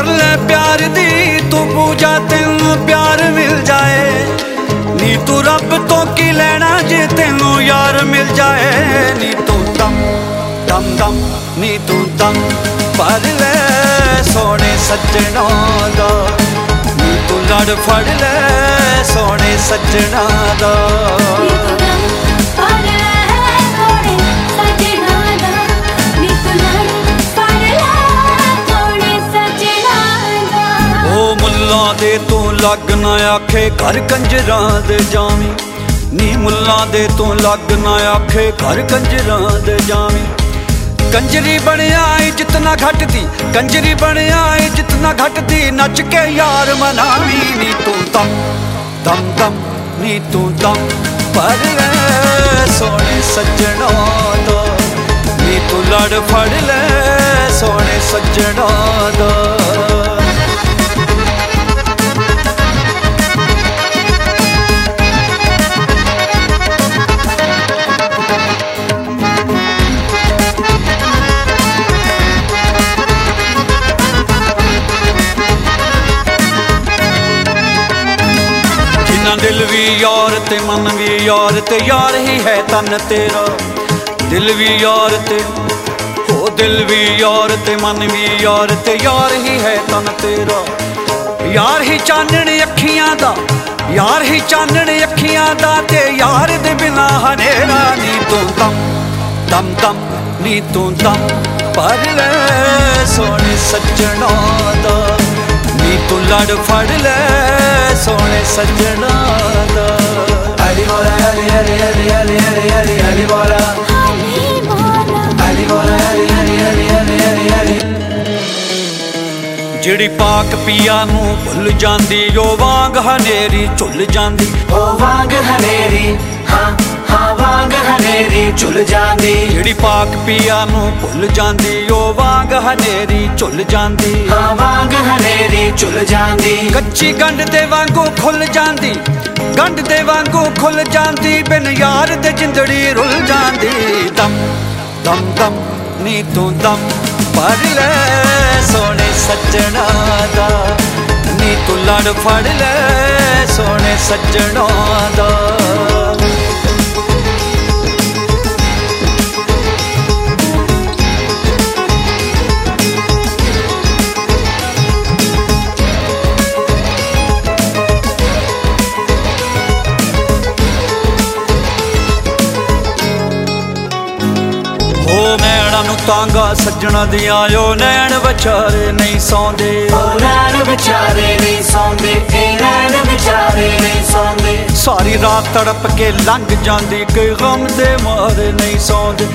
ਕਰ ਲੈ ਪਿਆਰ ਦੀ, ਤੂੰ ਪੂਜਾ ਤੈਨੂੰ ਪਿਆਰ ਮਿਲ ਜਾਏ। ਨੀ ਤੂੰ ਰੱਬ ਤੋਂ ਕੀ ਲੈਣਾ ਜੇ ਤੈਨੂੰ ਯਾਰ ਮਿਲ ਜਾਏ। ਨੀ ਤੂੰ ਦਮ ਦਮ ਦਮ, ਨੀ ਤੂੰ ਦਮ ਪਰ ਲੈ ਸੋਹਣੇ ਸੱਜਣਾ ਦਾ। ਨੀ ਤੂੰ ਲੜ ਫੜ ਲੈ ਸੋਹਣੇ ਸੱਜਣਾ ਦਾ। ਲੱਗ ਨਾ ਆਖੇ, ਘਰ ਕੰਜਰਾਂ ਦੇ ਜਾਵੀਂ। ਨੀ ਮੁੱਲਾਂ ਦੇ ਤੂੰ ਲੱਗ ਨਾ ਆਖੇ, ਘਰ ਕੰਜਰਾਂ ਦੇ ਜਾਵੀਂ। ਕੰਜਰੀ ਬਣਿਆ ਇੱਜ਼ਤ ਨਾ ਘਟਦੀ, ਕੰਜਰੀ ਬਣਿਆ ਇੱਜ਼ਤ ਨਾ ਘਟਦੀ। ਨੱਚ ਕੇ ਯਾਰ ਮਨਾਵੀਂ, ਨੀ ਤੂੰ ਦਮ ਦਮ ਦਮ, ਨੀ ਤੂੰ ਦਮ। ਪਰ ਲੈ ਸੋਹਣੇ ਸੱਜਣਾ ਦਾ, ਨੀ ਤੂੰ ਲੜ ਫੜ ਲੈ, ਸੋਹਣੇ ਸੱਜਣਾ ਦਾ। ਜਿਨ੍ਹਾਂ ਦਿਲ ਵੀ ਯਾਰ ਤੇ ਮਨ ਵੀ ਯਾਰ ਤੇ ਯਾਰ ਹੀ ਹੈ ਤਨ ਤੇਰਾ। ਦਿਲ ਵੀ ਯਾਰ ਤੇ, ਹੋ ਦਿਲ ਵੀ ਯਾਰ ਤੇ ਮਨ ਵੀ ਯਾਰ ਤੇ ਯਾਰ ਹੀ ਹੈ ਤਨ ਤੇਰਾ। ਯਾਰ ਹੀ ਚਾਨਣ ਅੱਖੀਆਂ ਦਾ, ਯਾਰ ਹੀ ਚਾਨਣ ਅੱਖੀਆਂ ਦਾ ਤੇ ਯਾਰ ਦੇ ਬਿਨਾ ਹਨੇਰਾ ਨੀ ਤੂੰ ਦਮ ਦਮ ਦਮ ਨੀ ਤੂੰ ਦਮ। ਪਰ ਲੈ ਸੋਹਣੇ ਸੱਜਣਾ ਦਾ ਨੀ ਤੂੰ ਲੜ ਫੜ ਲੈ ਸੋਹਣੇ ਸੱਜਣਾ ਦਾ। ਅਲੀ ਮੋਲਾ ਅਲੀ ਅਲੀ ਅਲੀ ਅਲੀ ਅਲੀ ਅਲੀ ਅਲੀ ਮੋਲਾ। ਅਲੀ ਮੋਲਾ ਅਲੀ ਅਲੀ ਅਲੀ ਅਲੀ ਅਲੀ ਅਲੀ। ਜਿਹੜੀ ਪਾਕ ਪੀਆ ਨੂੰ ਭੁੱਲ ਜਾਂਦੀ ਓ ਵਾਂਗ ਹਨੇਰੀ ਝੁੱਲ ਜਾਂਦੀ। ਉਹ ਵਾਂਗ ਹਨੇਰੀ ਹਾਂ ਹਾਂ ਵਾਂਗ ਹਨੇਰੀ ਝੁੱਲ ਜਾਂਦੀ। ਜਿਹੜੀ ਪਾਕ ਪੀਆ ਨੂੰ ਭੁੱਲ ਜਾਂਦੀ ਓ ਵਾਂਗ ਹਨੇਰੀ ਝੁੱਲ ਜਾਂਦੀ। ਹਾਂ ਵਾਂਗ ਹਨੇਰੀ ਜਾਂਦੀ। ਕੱਚੀ ਗੰਢ ਦੇ ਵਾਂਗੂ ਖੁੱਲ ਜਾਂਦੀ। ਗੰਢ ਦੇ ਵਾਂਗੂ ਖੁੱਲ ਜਾਂਦੀ, ਬਿਨ ਯਾਰ ਤੇ ਜਿੰਦੜੀ ਰੁੱਲ ਜਾਂਦੀ। ਦਮ ਦਮ ਦਮ, ਨੀ ਤੂੰ ਦਮ ਪਰ ਲੈ ਸੋਹਣੇ ਸੱਜਣਾ ਦਾ। ਨੀ ਤੂੰ ਲੜ ਫੜ ਲੈ ਸੋਹਣੇ ਸੱਜਣਾ ਦਾ। ਤਾਂਗਾ ਸੱਜਣਾ ਦੀਆਂ ਓ ਨੈਣ ਵਿਚਾਰੇ ਨਹੀਂ ਸੌਂਦੇ। ਨੈਣ ਵਿਚਾਰੇ ਨਹੀਂ ਸੌਂਦੇ ਇਹ ਨੈਣ ਵਿਚਾਰੇ ਨਹੀਂ ਸੌਂਦੇ। ਸਾਰੀ ਰਾਤ ਤੜਪ ਕੇ ਲੰਘ ਜਾਂਦੀ ਕੋਈ ਗਮ ਦੇ ਮਾਰੇ ਨਹੀਂ ਸੌਂਦੇ।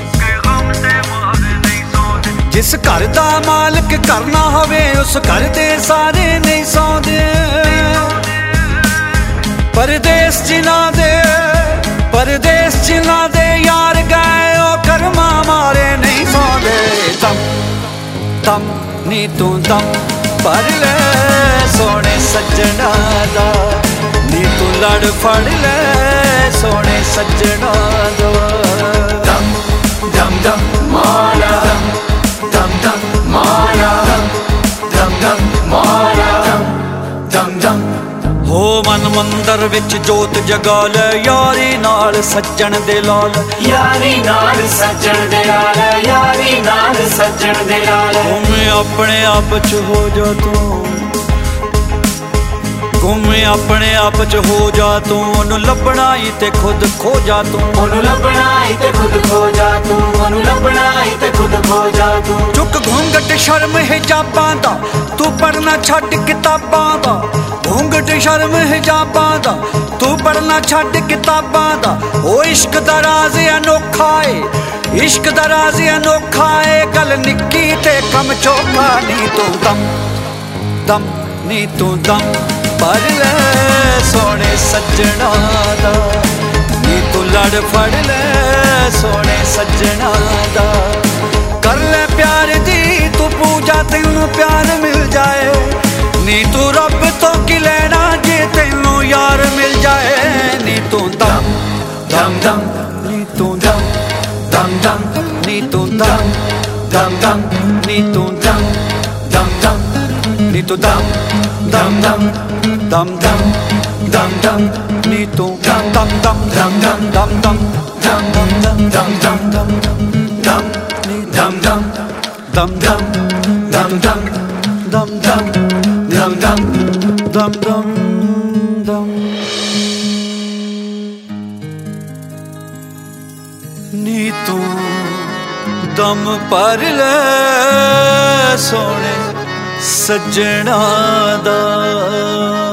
ਜਿਸ ਘਰ ਦਾ ਮਾਲਕ ਕਰਨਾ ਹੋਵੇ ਉਸ ਘਰ ਦੇ ਸਾਰੇ ਨਹੀਂ ਸੌਂਦੇ। ਪਰਦੇਸ ਜਿਨ੍ਹਾਂ ਦੇ ਪਰਦੇਸ ਜਿਨ੍ਹਾਂ ਦਮ ਨੀ ਤੂੰ ਦਮ। ਪਰ ਲੈ ਸੋਹਣੇ ਸੱਜਣਾ ਦਾ। ਨੀ ਤੂੰ ਲੜ ਫੜ ਲੈ ਸੋਹਣੇ ਸੱਜਣਾ ਦਾ। ਦਮ ਦਮ ਦਮ ਮੌਲਾ ਹੋ ਮਨ ਮੰਦਰ ਵਿੱਚ ਜੋਤ ਜਗਾ ਲੈ ਯਾਰੀ ਨਾਲ ਸੱਜਣ ਦੇ ਲਾਲ। ਯਾਰੀ ਨਾਲ ਸੱਜਣ ਦੇ ਨਾਲ ਯਾਰੀ ਨਾਲ ਸੱਜਣ ਦੇ ਨਾਲ ਗੁੰਮ ਆਪਣੇ ਆਪ ਚ ਹੋ ਜਾ ਤੂੰ। ਗੁੰਮ ਆਪਣੇ ਆਪ ਚ ਹੋ ਜਾ ਤੂੰ। ਉਹਨੂੰ ਲੱਭਣਾ ਹੀ ਤੇ ਖੁਦ ਖੋ ਜਾ ਤੂੰ। ਉਹਨੂੰ ਲੱਭਣਾ ਈ ਤੇ ਖੁਦ ਖੋ ਜਾ ਲੱਭਣਾ ਈ ਤੇ ਖੁਦ ਖੋ ਜਾ ਤੂੰ। ਚੁੱਕ ਘੁੰਗਟ ਸ਼ਰਮ ਹਿਜਾਬਾਂ ਦਾ, ਤੂੰ ਪੜਨਾ ਛੱਡ ਕਿਤਾਬਾਂ ਦਾ। ਘੁੰਗਟ ਸ਼ਰਮ ਹਿਜਾਬਾਂ ਦਾ, ਤੂੰ ਪੜਨਾ ਛੱਡ ਕਿਤਾਬਾਂ ਦਾ। ਉਹ ਇਸ਼ਕ ਦਾ ਰਾਜ਼ ਅਨੋਖਾ ਏ, ਇਸ਼ਕ ਦਾ ਰਾਜ਼ ਅਨੋਖਾ ਏ। ਗੱਲ ਨਿੱਕੀ ਤੇ ਕਮ ਚੋਖਾ ਨੀ ਤੂੰ ਦਮ ਦਮ ਨੀ ਤੂੰ ਦਮ। ਪਰ ਲੈ ਸੋਹਣੇ ਸੱਜਣਾ ਦਾ। ਤੂੰ ਲੜ ਫੜ ਲੈ ਸੋਹਣੇ ਸੱਜਣਾ ਦਾ ਕਰ ਲੈ ਪਿਆਰ ਦੀ ਤੂੰ ਪੂਜਾ ਤੈਨੂੰ ਪਿਆਰ ਮਿਲ ਜਾਏ ਨੀ ਤੂੰ ਰੱਬ ਤੋਂ ਕੀ ਲੈਣਾ ਜੇ ਤੈਨੂੰ ਯਾਰ ਮਿਲ ਜਾਏ ਨੀ ਤੂੰ ਦਮ ਦਮ ਦਮ ਨੀ ਤੂੰ ਦਮ ਦਮ ਦਮ ਨੀ ਤੂੰ ਦਮ ਦਮ ਦਮ ਨੀ ਤੂੰ ਦਮ ਦਮ ਦਮ ਨੀ ਤੂੰ ਦਮ ਦਮ ਦਮ ਦਮ ਦਮ dum dum ਨੀ ਤੂੰ ਦਮ ਦਮ ਦਮ dum dum ਦਮ ਦਮ dum dum dum dum dum dum dum ਨੀ dum dum ਦਮ dum dum dum ਦਮ ਦਮ dum dum ਦਮ ਦਮ ਦਮ ਨੀ ਤੂੰ ਦਮ ਪਰ ਲੈ ਸੋਹਣੇ ਸੱਜਣਾ ਦਾ